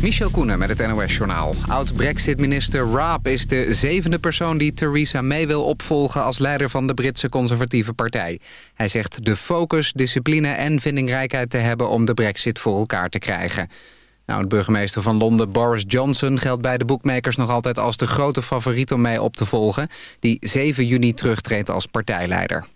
Michel Koenen met het NOS-journaal. Oud-Brexit-minister Raab is de zevende persoon die Theresa May wil opvolgen... als leider van de Britse conservatieve partij. Hij zegt de focus, discipline en vindingrijkheid te hebben... om de brexit voor elkaar te krijgen. Nou, de burgemeester van Londen, Boris Johnson... geldt bij de boekmakers nog altijd als de grote favoriet om May op te volgen... die 7 juni terugtreedt als partijleider.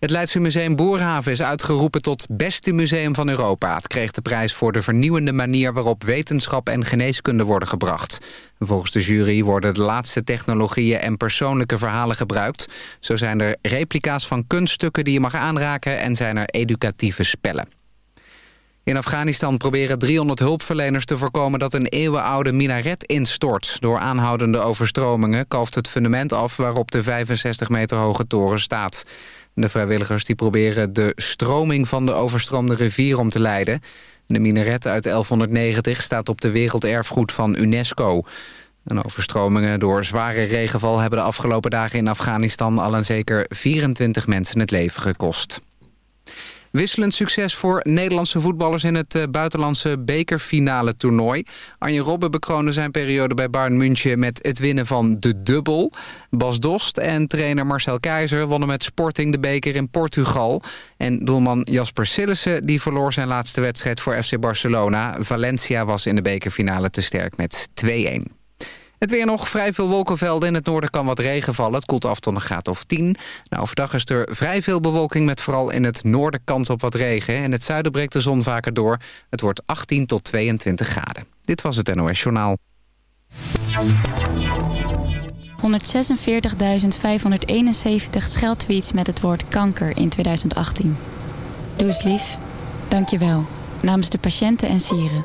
Het Leidse Museum Boerhaven is uitgeroepen tot beste museum van Europa. Het kreeg de prijs voor de vernieuwende manier waarop wetenschap en geneeskunde worden gebracht. Volgens de jury worden de laatste technologieën en persoonlijke verhalen gebruikt. Zo zijn er replica's van kunststukken die je mag aanraken en zijn er educatieve spellen. In Afghanistan proberen 300 hulpverleners te voorkomen dat een eeuwenoude minaret instort. Door aanhoudende overstromingen kalft het fundament af waarop de 65 meter hoge toren staat. De vrijwilligers die proberen de stroming van de overstroomde rivier om te leiden. De minaret uit 1190 staat op de werelderfgoed van UNESCO. En overstromingen door zware regenval hebben de afgelopen dagen in Afghanistan al een zeker 24 mensen het leven gekost. Wisselend succes voor Nederlandse voetballers in het eh, buitenlandse bekerfinale toernooi. Arjen Robben bekroonde zijn periode bij Bayern München met het winnen van de dubbel. Bas Dost en trainer Marcel Keizer wonnen met Sporting de beker in Portugal. En doelman Jasper Sillissen die verloor zijn laatste wedstrijd voor FC Barcelona. Valencia was in de bekerfinale te sterk met 2-1. Het weer nog vrij veel wolkenvelden. In het noorden kan wat regen vallen. Het koelt af tot een graad of 10. Nou, overdag is er vrij veel bewolking met vooral in het noorden kans op wat regen. In het zuiden breekt de zon vaker door. Het wordt 18 tot 22 graden. Dit was het NOS Journaal. 146.571 scheldtweets met het woord kanker in 2018. Doe eens lief. Dank je wel. Namens de patiënten en sieren.